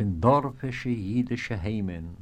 von dorfische jüdische Heimen,